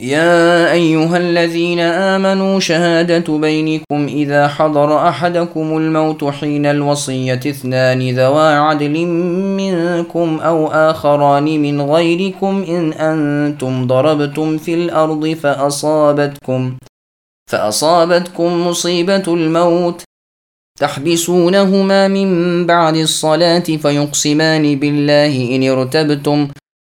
يا أيها الذين آمنوا شهادة بينكم إذا حضر أحدكم الموت حين الوصية اثنان ذوا عدل منكم أو آخران من غيركم إن أنتم ضربتم في الأرض فأصابتكم فأصابتكم مصيبة الموت. تحبسونهما من بعد الصلاة فيقسمان بالله إن ارتبتم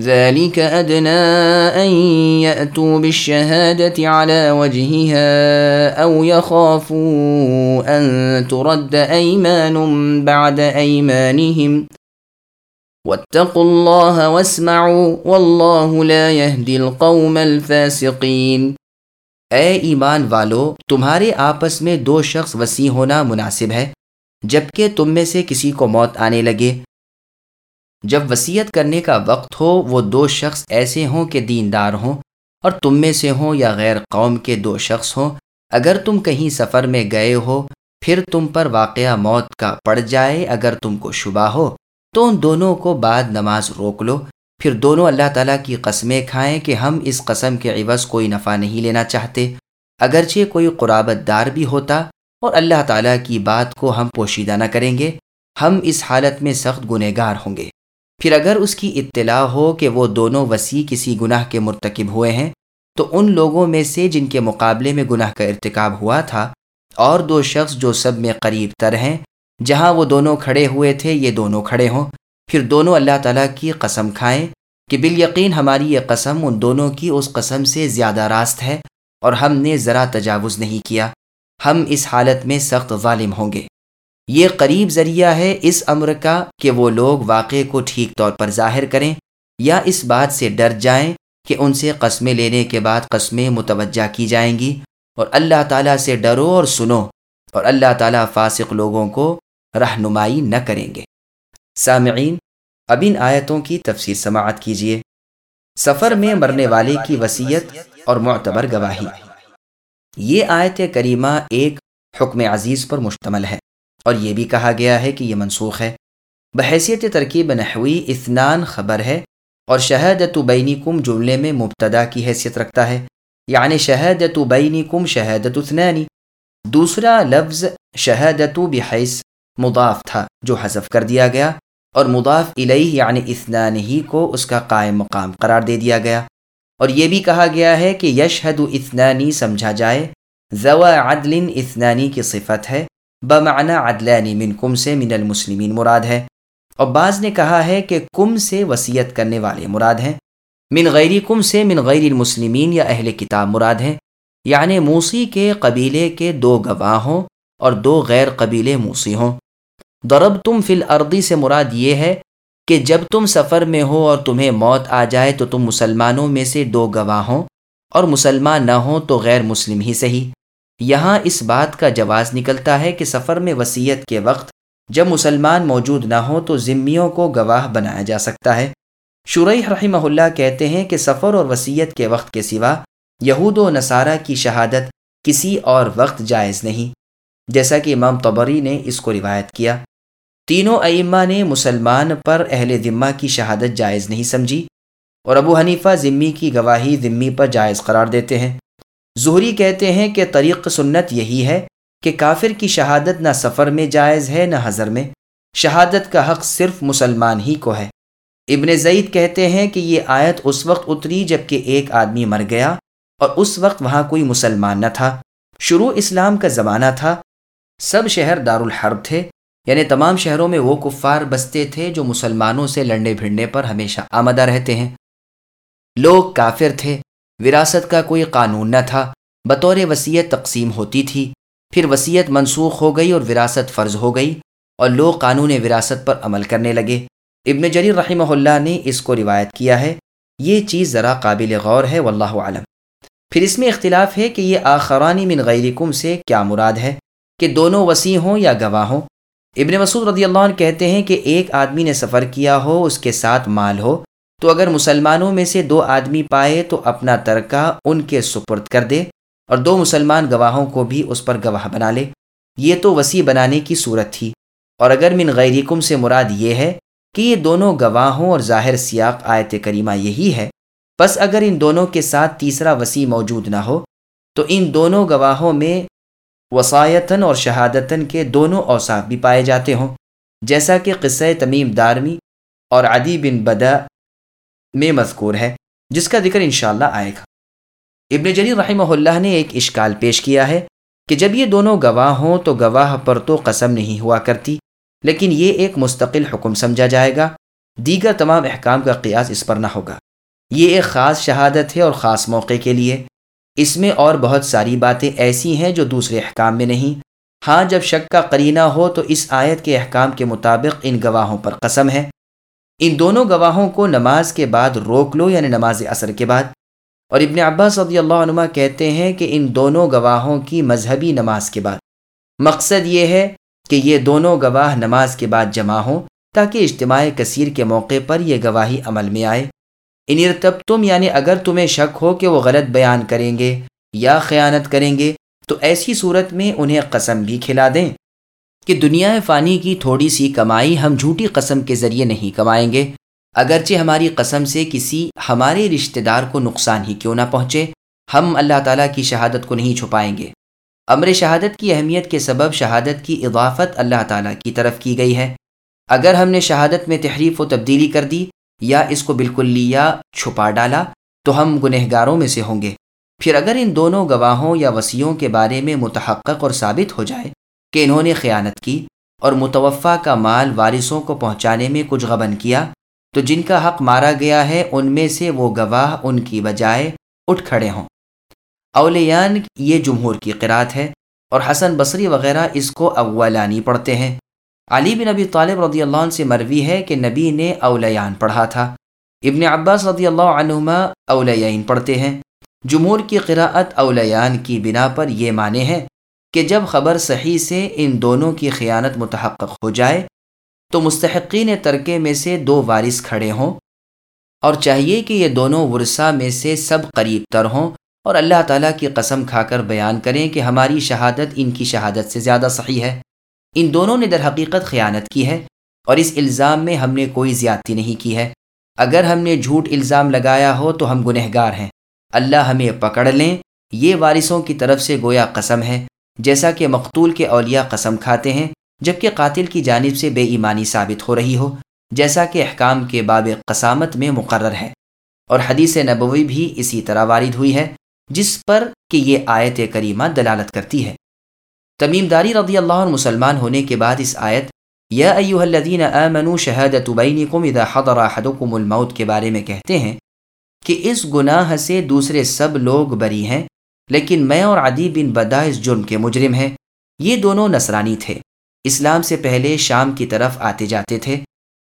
ذلك أدنى أن يأتوا بالشهادة على وجهها أو يخافوا أن ترد أيمان بعد أيمانهم واتقوا الله واسمعوا والله لا يهدي القوم الفاسقين۔ اے ایمان والو تمہارے آپس میں دو شخص وسیع ہونا مناسب ہے جبکہ تم میں سے کسی کو موت آنے لگے۔ جب وسیعت کرنے کا وقت ہو، وہ دو شخص ایسے ہوں کہ دیندار ہوں اور تم میں سے ہوں یا غیر قوم کے دو شخص ہوں۔ اگر تم کہیں سفر میں گئے ہو، پھر تم پر واقعہ موت کا پڑ جائے۔ اگر تم کو شبہ ہو، تو ان دونوں کو بعد نماز روک لو۔ پھر دونوں اللہ تعالیٰ کی قسمیں کھائیں کہ ہم اس قسم کے عوض کوئی نفع نہیں لینا چاہتے۔ اگرچہ کوئی قرابت دار بھی ہوتا اور اللہ تعالیٰ کی بات کو ہم پوشیدہ نہ کریں گے، ہم اس حالت میں سخت گنہ گار ہوں گے۔ پھر اگر اس کی اطلاع ہو کہ وہ دونوں وسیع کسی گناہ کے مرتکب ہوئے ہیں، تو ان لوگوں میں سے جن کے مقابلے میں گناہ کا ارتکاب ہوا تھا، اور دو شخص جو سب میں قریب تر ہیں، جہاں وہ دونوں کھڑے ہوئے تھے، یہ دونوں کھڑے ہوں۔ پھر دونوں اللہ تعالیٰ کی قسم کھائیں کہ بال یقین ہماری یہ قسم ان دونوں کی اس قسم سے زیادہ راست ہے، اور ہم نے ذرا تجاوز نہیں کیا۔ ہم اس حالت میں سخت ظالم ہوں گے۔ یہ قریب ذریعہ ہے اس امر کا کہ وہ لوگ واقعے کو ٹھیک طور پر ظاہر کریں یا اس بات سے ڈر جائیں کہ ان سے قسمیں لینے کے بعد قسمیں متوجہ کی جائیں گی اور اللہ تعالیٰ سے ڈرو اور سنو اور اللہ تعالیٰ فاسق لوگوں کو رہنمائی نہ کریں گے۔ سامعین، اب ان آیتوں کی تفسیر سماعت کیجیے سفر میں مرنے والے کی وصیت اور معتبر گواہی۔ یہ آیت کریمہ ایک حکم عزیز پر مشتمل ہے۔ اور یہ بھی کہا گیا ہے کہ یہ منسوخ ہے۔ بحیثیت ترکیب نحوی اثنان خبر ہے اور شہادت بینی کم جملے میں مبتدا کی حیثیت رکھتا ہے۔ یعنی شہادت بینی کم شہادت اثنانی۔ دوسرا لفظ شہادت بحیث مضاف تھا جو حذف کر دیا گیا اور مضاف الیہ یعنی اثنان ہی کو اس کا قائم مقام قرار دے دیا گیا۔ اور یہ بھی کہا گیا ہے کہ یشہد اثنانی سمجھا جائے۔ ضوا عدل اثنانی کی صفت ہے۔ بمعنی عدلانی من کم سے من المسلمین مراد ہے۔ اور بعض نے کہا ہے کہ کم سے وصیت کرنے والے مراد ہیں۔ من غیر کم سے من غیر المسلمین یا اہل کتاب مراد ہیں۔ یعنی موسی کے قبیلے کے دو گواہ ہوں اور دو غیر قبیلے موسی ہوں۔ درب تم فل اردی سے مراد یہ ہے کہ جب تم سفر میں ہو اور تمہیں موت آ جائے تو تم مسلمانوں میں سے دو گواہ ہوں اور مسلمان نہ ہوں تو غیر مسلم ہی صحیح۔ یہاں اس بات کا جواز نکلتا ہے کہ سفر میں وصیت کے وقت جب مسلمان موجود نہ ہوں تو ذمیوں کو گواہ بنایا جا سکتا ہے۔ شرح رحمہ اللہ کہتے ہیں کہ سفر اور وصیت کے وقت کے سوا یہود و نصارہ کی شہادت کسی اور وقت جائز نہیں۔ جیسا کہ امام طبری نے اس کو روایت کیا۔ تینوں ائمہ نے مسلمان پر اہل ذمہ کی شہادت جائز نہیں سمجھی اور ابو حنیفہ ذمی کی گواہی ذمی پر جائز قرار دیتے ہیں۔ ظہری کہتے ہیں کہ طریق سنت یہی ہے کہ کافر کی شہادت نہ سفر میں جائز ہے نہ حضر میں۔ شہادت کا حق صرف مسلمان ہی کو ہے۔ ابن زید کہتے ہیں کہ یہ آیت اس وقت اتری جبکہ ایک آدمی مر گیا اور اس وقت وہاں کوئی مسلمان نہ تھا۔ شروع اسلام کا زمانہ تھا۔ سب شہر دارالحرب تھے۔ یعنی تمام شہروں میں وہ کفار بستے تھے جو مسلمانوں سے لڑنے بھڑنے پر ہمیشہ آمدہ رہتے ہیں۔ لوگ کافر تھے۔ وراثت کا کوئی قانون نہ تھا، بطور وسیعت تقسیم ہوتی تھی۔ پھر وسیعت منسوخ ہو گئی اور وراثت فرض ہو گئی اور لوگ قانون وراثت پر عمل کرنے لگے۔ ابن جریر رحمہ اللہ نے اس کو روایت کیا ہے۔ یہ چیز ذرا قابل غور ہے، واللہ عالم پھر اس میں اختلاف ہے کہ یہ آخرانی من غیرکم سے کیا مراد ہے، کہ دونوں وسیع ہوں یا گواہ ہوں۔ ابن مسعود رضی اللہ عنہ کہتے ہیں کہ ایک آدمی نے سفر کیا ہو، اس کے ساتھ مال ہو۔ تو اگر مسلمانوں میں سے دو آدمی پائے تو اپنا ترکہ ان کے سپرد کر دے اور دو مسلمان گواہوں کو بھی اس پر گواہ بنا لے۔ یہ تو وسیع بنانے کی صورت تھی۔ اور اگر من غیرکم سے مراد یہ ہے کہ یہ دونوں گواہوں اور ظاہر سیاق آیت کریمہ یہی ہے بس اگر ان دونوں کے ساتھ تیسرا وسیع موجود نہ ہو، تو ان دونوں گواہوں میں وسایتاً اور شہادتاً کے دونوں اوصاف بھی پائے جاتے ہوں، جیسا کہ قصہ تمیم دارمی اور عدی بن بدا میں مذکور ہے، جس کا ذکر انشاءاللہ آئے گا۔ ابن جلی رحمہ اللہ نے ایک اشکال پیش کیا ہے کہ جب یہ دونوں گواہ ہوں تو گواہ پر تو قسم نہیں ہوا کرتی، لیکن یہ ایک مستقل حکم سمجھا جائے گا، دیگر تمام احکام کا قیاس اس پر نہ ہوگا۔ یہ ایک خاص شہادت ہے اور خاص موقع کے لیے۔ اس میں اور بہت ساری باتیں ایسی ہیں جو دوسرے احکام میں نہیں۔ ہاں جب شک کا قرینہ ہو تو اس آیت کے احکام کے مطابق ان گواہوں پر قسم ہے۔ ان دونوں گواہوں کو نماز کے بعد روک لو یعنی نماز اثر کے بعد۔ اور ابن عباس رضی اللہ عنہ کہتے ہیں کہ ان دونوں گواہوں کی مذہبی نماز کے بعد۔ مقصد یہ ہے کہ یہ دونوں گواہ نماز کے بعد جمع ہوں تاکہ اجتماع کثیر کے موقع پر یہ گواہی عمل میں آئے۔ انر تب تم یعنی اگر تمہیں شک ہو کہ وہ غلط بیان کریں گے یا خیانت کریں گے، تو ایسی صورت میں انہیں قسم بھی کھلا دیں۔ کہ دنیا فانی کی تھوڑی سی کمائی ہم جھوٹی قسم کے ذریعے نہیں کمائیں گے، اگرچہ ہماری قسم سے کسی ہمارے رشتہ دار کو نقصان ہی کیوں نہ پہنچے، ہم اللہ تعالیٰ کی شہادت کو نہیں چھپائیں گے۔ امر شہادت کی اہمیت کے سبب شہادت کی اضافت اللہ تعالیٰ کی طرف کی گئی ہے۔ اگر ہم نے شہادت میں تحریف و تبدیلی کر دی یا اس کو بالکل لیا، چھپا ڈالا، تو ہم گنہگاروں میں سے ہوں گے۔ پھر اگر ان دونوں گواہوں یا وسیعوں کے بارے میں متحقق اور ثابت ہو جائے کہ انہوں نے خیانت کی اور متوفع کا مال وارثوں کو پہنچانے میں کچھ غبن کیا، تو جن کا حق مارا گیا ہے، ان میں سے وہ گواہ ان کی بجائے اٹھ کھڑے ہوں۔ اولیان یہ جمہور کی قرات ہے اور حسن بصری وغیرہ اس کو اولانی پڑھتے ہیں۔ علی بن نبی طالب رضی اللہ عنہ سے مروی ہے کہ نبی نے اولیان پڑھا تھا۔ ابن عباس رضی اللہ عنہما اولیین پڑھتے ہیں۔ جمہور کی قراءت اولیان کی بنا پر یہ معنی ہے کہ جب خبر صحیح سے ان دونوں کی خیانت متحقق ہو جائے، تو مستحقین ترکے میں سے دو وارث کھڑے ہوں۔ اور چاہیے کہ یہ دونوں ورثہ میں سے سب قریب تر ہوں اور اللہ تعالیٰ کی قسم کھا کر بیان کریں کہ ہماری شہادت ان کی شہادت سے زیادہ صحیح ہے۔ ان دونوں نے در حقیقت خیانت کی ہے اور اس الزام میں ہم نے کوئی زیادتی نہیں کی ہے۔ اگر ہم نے جھوٹ الزام لگایا ہو تو ہم گنہ گار ہیں۔ اللہ ہمیں پکڑ لیں۔ یہ وارثوں کی طرف سے گویا قسم ہے۔ جیسا کہ مقتول کے اولیاء قسم کھاتے ہیں، جبکہ قاتل کی جانب سے بے ایمانی ثابت ہو رہی ہو، جیسا کہ احکام کے باب قسامت میں مقرر ہے۔ اور حدیث نبوی بھی اسی طرح وارد ہوئی ہے، جس پر کہ یہ آیت کریمہ دلالت کرتی ہے۔ تمیم داری رضی اللہ عنہ مسلمان ہونے کے بعد اس آیت، یا ایوہ الذین آمنوا شہادت بینکم اذا حضر احدکم الموت کے بارے میں کہتے ہیں کہ اس گناہ سے دوسرے سب لوگ بری ہیں لیکن میں اور عدی بن بدا اس جرم کے مجرم ہیں، یہ دونوں نصرانی تھے۔ اسلام سے پہلے شام کی طرف آتے جاتے تھے۔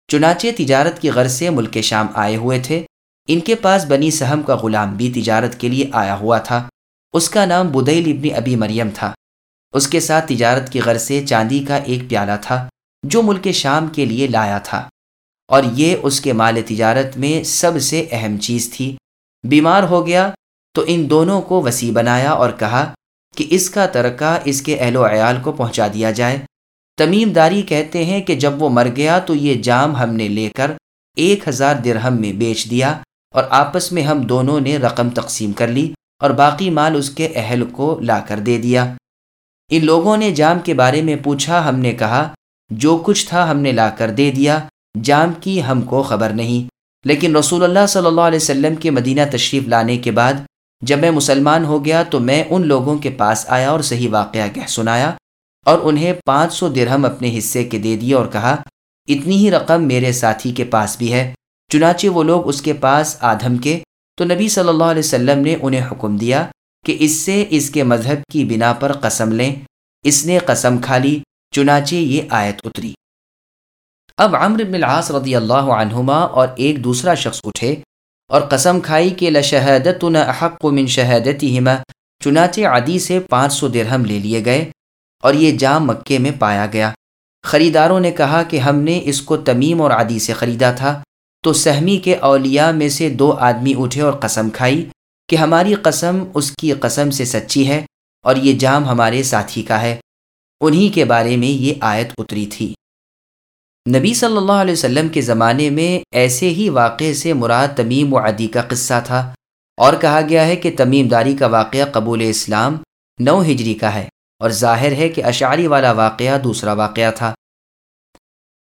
چنانچہ تجارت کی غرض سے ملک شام آئے ہوئے تھے۔ ان کے پاس بنی سہم کا غلام بھی تجارت کے لیے آیا ہوا تھا۔ اس کا نام بدیل ابن ابی مریم تھا۔ اس کے ساتھ تجارت کی غرض سے چاندی کا ایک پیالہ تھا جو ملک شام کے لیے لایا تھا۔ اور یہ اس کے مال تجارت میں سب سے اہم چیز تھی۔ بیمار ہو گیا تو ان دونوں کو وسیع بنایا اور کہا کہ اس کا ترکہ اس کے اہل و عیال کو پہنچا دیا جائے۔ تمیم داری کہتے ہیں کہ جب وہ مر گیا تو یہ جام ہم نے لے کر ایک ہزار درہم میں بیچ دیا اور آپس میں ہم دونوں نے رقم تقسیم کر لی اور باقی مال اس کے اہل کو لا کر دے دیا۔ ان لوگوں نے جام کے بارے میں پوچھا، ہم نے کہا، جو کچھ تھا ہم نے لا کر دے دیا، جام کی ہم کو خبر نہیں۔ لیکن رسول اللہ صلی اللہ علیہ وسلم کے مدینہ تشریف لانے کے بعد جب میں مسلمان ہو گیا تو میں ان لوگوں کے پاس آیا اور صحیح واقعہ کہہ سنایا اور انہیں پانچ سو درہم اپنے حصے کے دے دیے اور کہا، اتنی ہی رقم میرے ساتھی کے پاس بھی ہے، چنانچہ وہ لوگ اس کے پاس آدھم کے۔ تو نبی صلی اللہ علیہ وسلم نے انہیں حکم دیا کہ اس سے اس کے مذہب کی بنا پر قسم لیں۔ اس نے قسم کھا لی، چنانچہ یہ آیت اتری۔ اب عمر بن العاص رضی اللہ عنہما اور ایک دوسرا شخص اٹھے۔ اور قسم کھائی کہ لشہادت نہ احق من شہادتی چنانچہ عدی سے پانچ سو درہم لے لیے گئے اور یہ جام مکے میں پایا گیا۔ خریداروں نے کہا کہ ہم نے اس کو تمیم اور عدی سے خریدا تھا۔ تو سہمی کے اولیاء میں سے دو آدمی اٹھے اور قسم کھائی کہ ہماری قسم اس کی قسم سے سچی ہے اور یہ جام ہمارے ساتھی کا ہے۔ انہی کے بارے میں یہ آیت اتری تھی۔ نبی صلی اللہ علیہ وسلم کے زمانے میں ایسے ہی واقعے سے مراد تمیم و عدی کا قصہ تھا۔ اور کہا گیا ہے کہ تمیم داری کا واقعہ قبول اسلام نو ہجری کا ہے اور ظاہر ہے کہ اشعری والا واقعہ دوسرا واقعہ تھا۔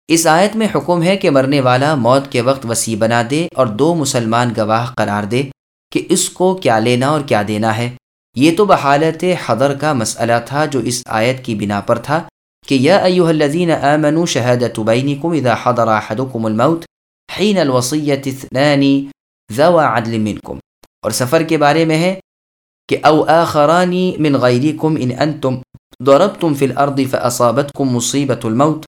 اس آیت میں حکم ہے کہ مرنے والا موت کے وقت وسیع بنا دے اور دو مسلمان گواہ قرار دے کہ اس کو کیا لینا اور کیا دینا ہے۔ یہ تو بحالت حضر کا مسئلہ تھا جو اس آیت کی بنا پر تھا۔ کہ یا ایوہ الذین آمنوا شہادت بینکم اذا حضر احدکم الموت حین الوصیت اثنان ذو عدل منکم۔ اور سفر کے بارے میں ہے کہ او آخرانی من غیرکم ان انتم ضربتم فی الارض فاصابتکم مصیبت الموت۔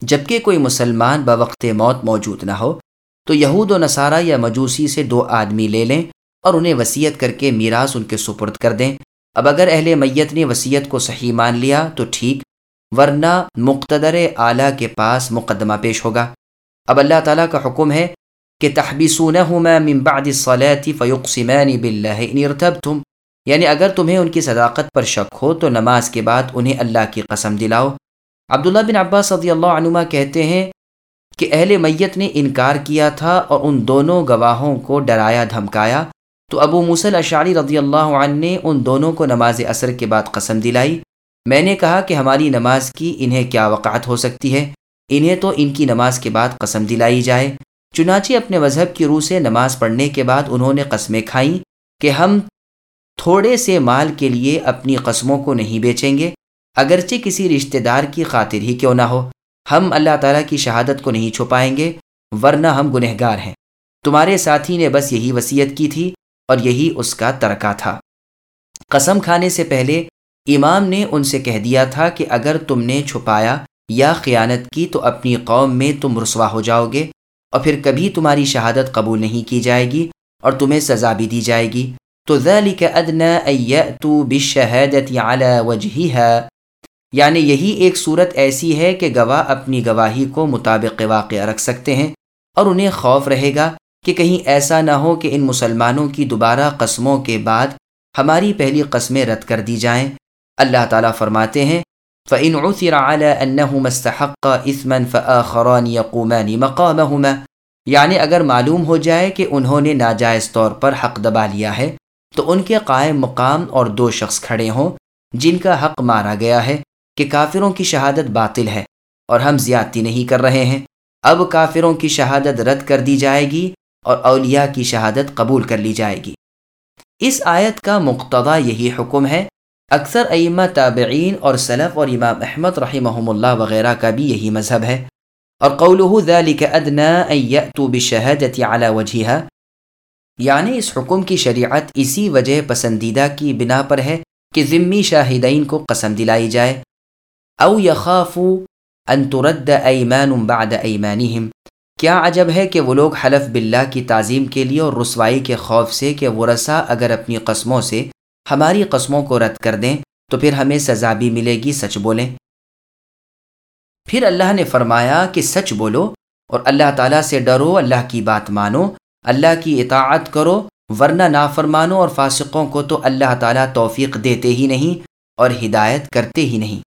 جبکہ کوئی مسلمان بوقت موت موجود نہ ہو، تو یہود و نصارہ یا مجوسی سے دو آدمی لے لیں اور انہیں وسیعت کر کے میراث ان کے سپرد کر دیں۔ اب اگر اہل میت نے وسیعت کو صحیح مان لیا تو ٹھیک ورنہ مقتدر اعلیٰ کے پاس مقدمہ پیش ہوگا۔ اب اللہ تعالیٰ کا حکم ہے کہ تحبیسونہما من بعد الصلاة فیقسمان باللہ ان ارتبتم۔ یعنی اگر تمہیں ان کی صداقت پر شک ہو تو نماز کے بعد انہیں اللہ کی قسم دلاؤ۔ عبداللہ بن عباس صدی اللہ عنما کہتے ہیں کہ اہل میت نے انکار کیا تھا اور ان دونوں گواہوں کو ڈرایا، دھمکایا۔ تو ابو موسل اشعری رضی اللہ عنہ نے ان دونوں کو نماز اثر کے بعد قسم دلائی۔ میں نے کہا کہ ہماری نماز کی انہیں کیا وقعت ہو سکتی ہے؟ انہیں تو ان کی نماز کے بعد قسم دلائی جائے۔ چنانچہ اپنے مذہب کی روح سے نماز پڑھنے کے بعد انہوں نے قسمیں کھائیں کہ ہم تھوڑے سے مال کے لیے اپنی قسموں کو نہیں بیچیں گے۔ اگرچہ کسی رشتہ دار کی خاطر ہی کیوں نہ ہو، ہم اللہ تعالیٰ کی شہادت کو نہیں چھپائیں گے، ورنہ ہم گنہ گار ہیں۔ تمہارے ساتھی نے بس یہی وصیت کی تھی اور یہی اس کا ترکہ تھا۔ قسم کھانے سے پہلے امام نے ان سے کہہ دیا تھا کہ اگر تم نے چھپایا یا خیانت کی تو اپنی قوم میں تم رسوا ہو جاؤ گے اور پھر کبھی تمہاری شہادت قبول نہیں کی جائے گی اور تمہیں سزا بھی دی جائے گی۔ تو ذلك ادنى ان ياتوا بالشهاده على وجهها یعنی یہی ایک صورت ایسی ہے کہ گواہ اپنی گواہی کو مطابق واقع رکھ سکتے ہیں اور انہیں خوف رہے گا کہ کہیں ایسا نہ ہو کہ ان مسلمانوں کی دوبارہ قسموں کے بعد ہماری پہلی قسمیں رد کر دی جائیں۔ اللہ تعالیٰ فرماتے ہیں، فَإِنْ عُثِرَ عَلَىٰ أَنَّهُ مَسْتَحَقَّ إِثْمًا فَآخَرَانِ يَقُومَانِ مَقَامَهُمَا۔ یعنی اگر معلوم ہو جائے کہ انہوں نے ناجائز طور پر حق دبا لیا ہے، تو ان کے قائم مقام اور دو شخص کھڑے ہوں، جن کا حق مارا گیا ہے کہ کافروں کی شہادت باطل ہے اور ہم زیادتی نہیں کر رہے ہیں۔ اب کافروں کی شہادت رد کر دی جائے گی اور اولیاء کی شہادت قبول کر لی جائے گی۔ اس آیت کا مقتضا یہی حکم ہے اکثر ائمہ تابعین اور سلف اور امام احمد رحمہ اللہ وغیرہ کا بھی یہی مذہب ہے۔ اور قولہ ذلك ادنا ان ياتوا بالشهاده على وجهها یعنی اس حکم کی شریعت اسی وجہ پسندیدہ کی بنا پر ہے کہ ذمی شاہدین کو قسم دلائی جائے۔ او یخافو ان ترد ایمان بعد ایمانہم۔ کیا عجب ہے کہ وہ لوگ حلف باللہ کی تعظیم کے لیے اور رسوائی کے خوف سے کہ وہ رسا اگر اپنی قسموں سے ہماری قسموں کو رد کر دیں تو پھر ہمیں سزا بھی ملے گی، سچ بولیں۔ پھر اللہ نے فرمایا کہ سچ بولو اور اللہ تعالیٰ سے ڈرو، اللہ کی بات مانو، اللہ کی اطاعت کرو، ورنہ نافرمانوں اور فاسقوں کو تو اللہ تعالیٰ توفیق دیتے ہی نہیں اور ہدایت کرتے ہی نہیں۔